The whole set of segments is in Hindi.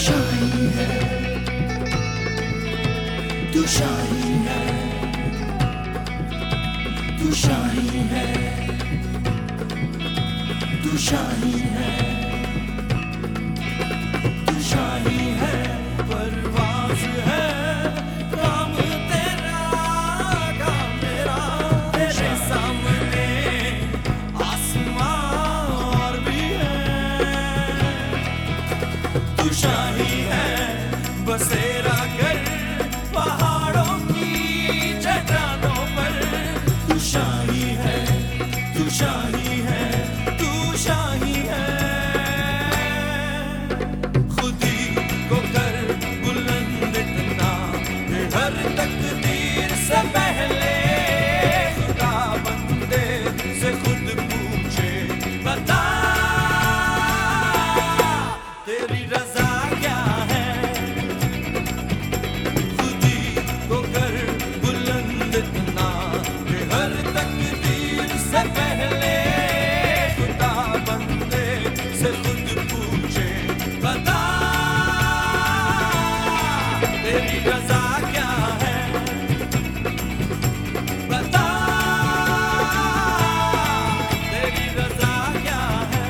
तू शाही है तू शाही है तू शाही है शाही है। बसेरा कर से पहले खुदा बंदे से खुद पूछे तेरी रजा क्या है? बता, तेरी रजा क्या है?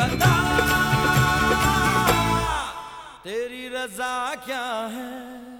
बता, तेरी रजा क्या है?